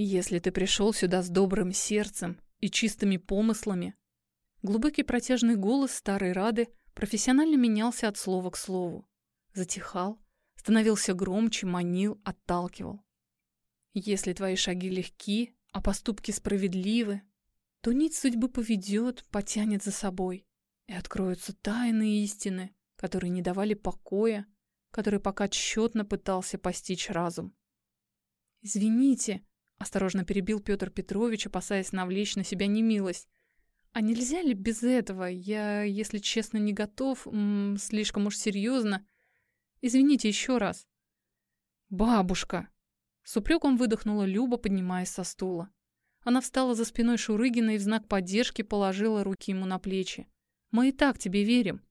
Если ты пришел сюда с добрым сердцем и чистыми помыслами, глубокий протяжный голос старой Рады профессионально менялся от слова к слову. Затихал, становился громче, манил, отталкивал. Если твои шаги легки, а поступки справедливы, то нить судьбы поведет, потянет за собой, и откроются тайные истины, которые не давали покоя, которые пока тщетно пытался постичь разум. «Извините», — осторожно перебил Петр Петрович, опасаясь навлечь на себя немилость. «А нельзя ли без этого? Я, если честно, не готов, м -м, слишком уж серьезно. Извините еще раз». «Бабушка!» С упреком выдохнула Люба, поднимаясь со стула. Она встала за спиной Шурыгина и в знак поддержки положила руки ему на плечи. «Мы и так тебе верим».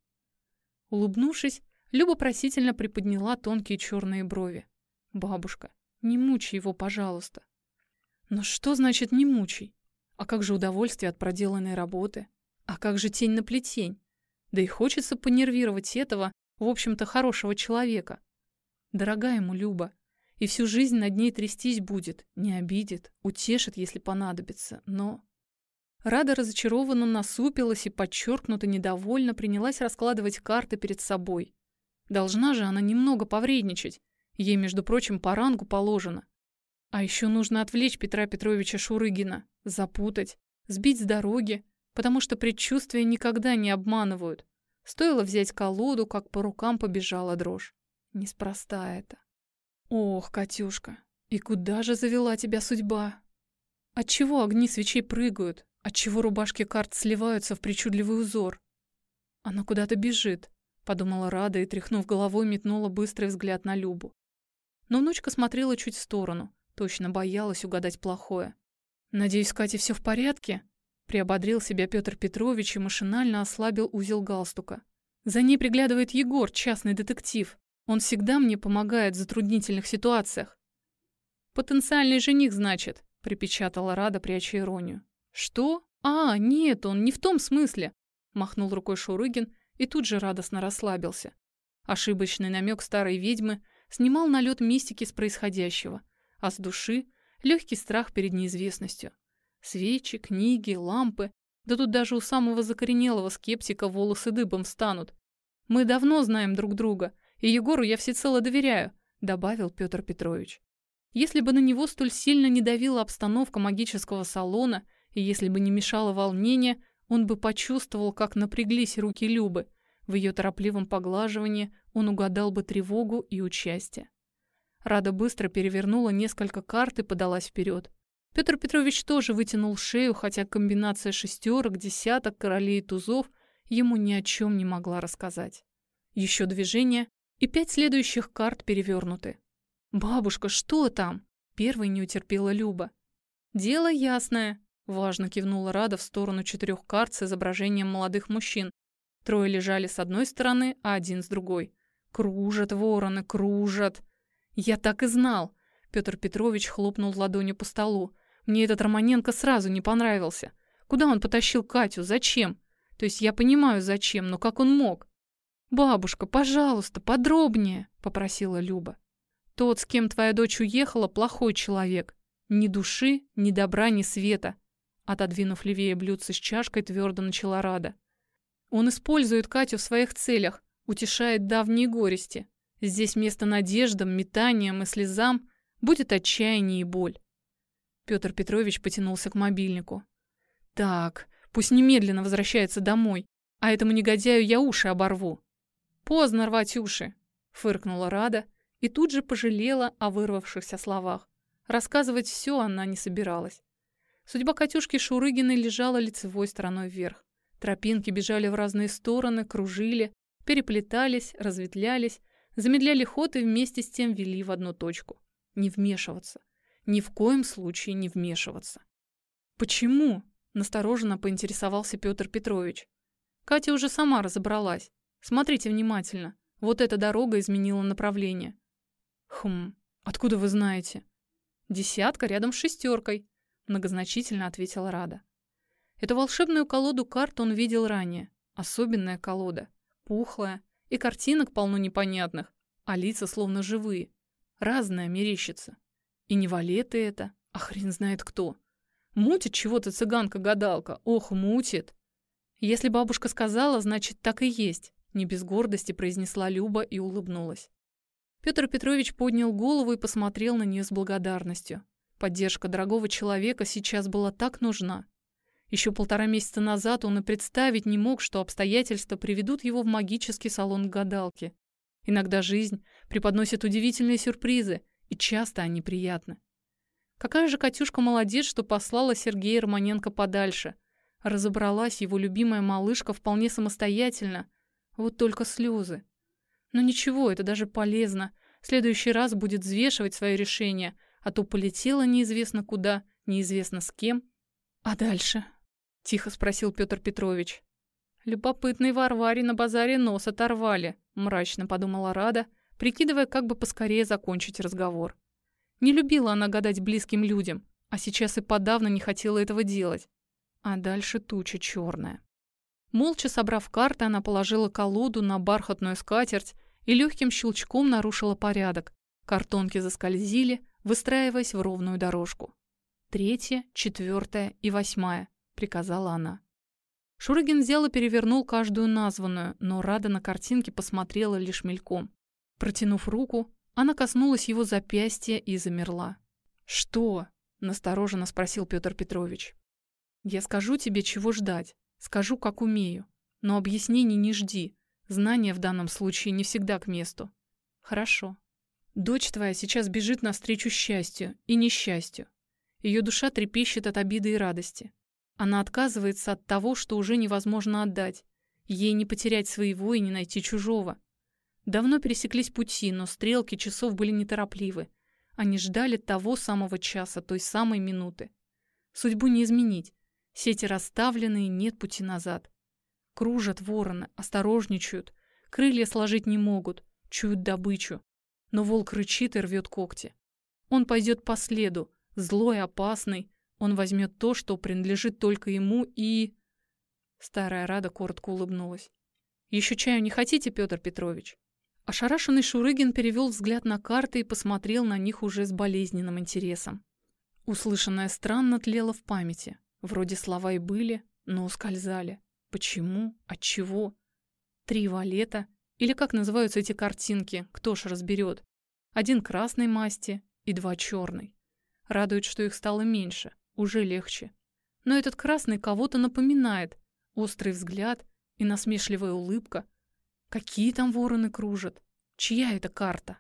Улыбнувшись, Люба просительно приподняла тонкие черные брови. «Бабушка, не мучай его, пожалуйста». «Но что значит «не мучай»? А как же удовольствие от проделанной работы? А как же тень на плетень? Да и хочется понервировать этого, в общем-то, хорошего человека. Дорогая ему Люба, и всю жизнь над ней трястись будет, не обидит, утешит, если понадобится, но... Рада разочарованно насупилась и подчеркнуто недовольно принялась раскладывать карты перед собой. Должна же она немного повредничать. Ей, между прочим, по рангу положено. А еще нужно отвлечь Петра Петровича Шурыгина, запутать, сбить с дороги, потому что предчувствия никогда не обманывают. Стоило взять колоду, как по рукам побежала дрожь. Неспроста это. Ох, Катюшка, и куда же завела тебя судьба? Отчего огни свечей прыгают? Отчего рубашки карт сливаются в причудливый узор? Она куда-то бежит, подумала Рада и, тряхнув головой, метнула быстрый взгляд на Любу. Но внучка смотрела чуть в сторону, точно боялась угадать плохое. «Надеюсь, Кате все в порядке?» Приободрил себя Петр Петрович и машинально ослабил узел галстука. «За ней приглядывает Егор, частный детектив. Он всегда мне помогает в затруднительных ситуациях». «Потенциальный жених, значит», — припечатала Рада, пряча иронию. «Что? А, нет, он не в том смысле», — махнул рукой Шурыгин и тут же радостно расслабился. Ошибочный намек старой ведьмы снимал налет мистики с происходящего, а с души — легкий страх перед неизвестностью. Свечи, книги, лампы, да тут даже у самого закоренелого скептика волосы дыбом станут. Мы давно знаем друг друга, и Егору я всецело доверяю», — добавил Петр Петрович. Если бы на него столь сильно не давила обстановка магического салона, и если бы не мешало волнение, он бы почувствовал, как напряглись руки Любы. В ее торопливом поглаживании он угадал бы тревогу и участие. Рада быстро перевернула несколько карт и подалась вперед. Петр Петрович тоже вытянул шею, хотя комбинация шестерок, десяток, королей и тузов ему ни о чем не могла рассказать. Еще движение, и пять следующих карт перевернуты. «Бабушка, что там?» Первой не утерпела Люба. «Дело ясное», — важно кивнула Рада в сторону четырех карт с изображением молодых мужчин. Трое лежали с одной стороны, а один с другой. «Кружат вороны, кружат!» «Я так и знал!» Петр Петрович хлопнул ладонью по столу. «Мне этот Романенко сразу не понравился. Куда он потащил Катю? Зачем? То есть я понимаю, зачем, но как он мог? «Бабушка, пожалуйста, подробнее», — попросила Люба. «Тот, с кем твоя дочь уехала, плохой человек. Ни души, ни добра, ни света», — отодвинув левее блюдце с чашкой, твердо начала Рада. «Он использует Катю в своих целях, утешает давние горести. Здесь место надеждам, метаниям и слезам будет отчаяние и боль». Петр Петрович потянулся к мобильнику. «Так, пусть немедленно возвращается домой, а этому негодяю я уши оборву». «Поздно рвать уши!» — фыркнула Рада и тут же пожалела о вырвавшихся словах. Рассказывать все она не собиралась. Судьба Катюшки Шурыгиной лежала лицевой стороной вверх. Тропинки бежали в разные стороны, кружили, переплетались, разветвлялись, замедляли ход и вместе с тем вели в одну точку. Не вмешиваться. Ни в коем случае не вмешиваться. «Почему?» – настороженно поинтересовался Петр Петрович. Катя уже сама разобралась. Смотрите внимательно. Вот эта дорога изменила направление. Хм, откуда вы знаете? Десятка рядом с шестеркой, многозначительно ответила Рада. Эту волшебную колоду карт он видел ранее. Особенная колода. Пухлая. И картинок полно непонятных. А лица словно живые. Разная мерещится. И не валеты это, А хрен знает кто. Мутит чего-то цыганка-гадалка. Ох, мутит. Если бабушка сказала, значит, так и есть. Не без гордости произнесла Люба и улыбнулась. Петр Петрович поднял голову и посмотрел на нее с благодарностью. Поддержка дорогого человека сейчас была так нужна. Еще полтора месяца назад он и представить не мог, что обстоятельства приведут его в магический салон к гадалке. Иногда жизнь преподносит удивительные сюрпризы, и часто они приятны. Какая же Катюшка молодец, что послала Сергея Романенко подальше. Разобралась его любимая малышка вполне самостоятельно. Вот только слезы. Но ничего, это даже полезно. В следующий раз будет взвешивать свое решение, а то полетела неизвестно куда, неизвестно с кем. А дальше? Тихо спросил Петр Петрович. Любопытный Варваре на базаре нос оторвали, мрачно подумала Рада, прикидывая, как бы поскорее закончить разговор. Не любила она гадать близким людям, а сейчас и подавно не хотела этого делать. А дальше туча черная. Молча собрав карты, она положила колоду на бархатную скатерть и легким щелчком нарушила порядок. Картонки заскользили, выстраиваясь в ровную дорожку. Третья, четвертая и восьмая приказала она. Шурыгин взял и перевернул каждую названную, но Рада на картинке посмотрела лишь мельком. Протянув руку, она коснулась его запястья и замерла. «Что?» — настороженно спросил Петр Петрович. «Я скажу тебе, чего ждать. Скажу, как умею. Но объяснений не жди. Знания в данном случае не всегда к месту». «Хорошо. Дочь твоя сейчас бежит навстречу счастью и несчастью. Ее душа трепещет от обиды и радости. Она отказывается от того, что уже невозможно отдать. Ей не потерять своего и не найти чужого. Давно пересеклись пути, но стрелки часов были неторопливы. Они ждали того самого часа, той самой минуты. Судьбу не изменить. Сети расставлены, нет пути назад. Кружат вороны, осторожничают. Крылья сложить не могут, чуют добычу. Но волк рычит и рвет когти. Он пойдет по следу, злой, опасный, он возьмет то, что принадлежит только ему, и... Старая Рада коротко улыбнулась. «Еще чаю не хотите, Петр Петрович?» Ошарашенный Шурыгин перевел взгляд на карты и посмотрел на них уже с болезненным интересом. Услышанное странно тлело в памяти. Вроде слова и были, но ускользали. Почему? Отчего? Три валета? Или как называются эти картинки? Кто ж разберет? Один красной масти и два черной. Радует, что их стало меньше уже легче. Но этот красный кого-то напоминает. Острый взгляд и насмешливая улыбка. Какие там вороны кружат? Чья это карта?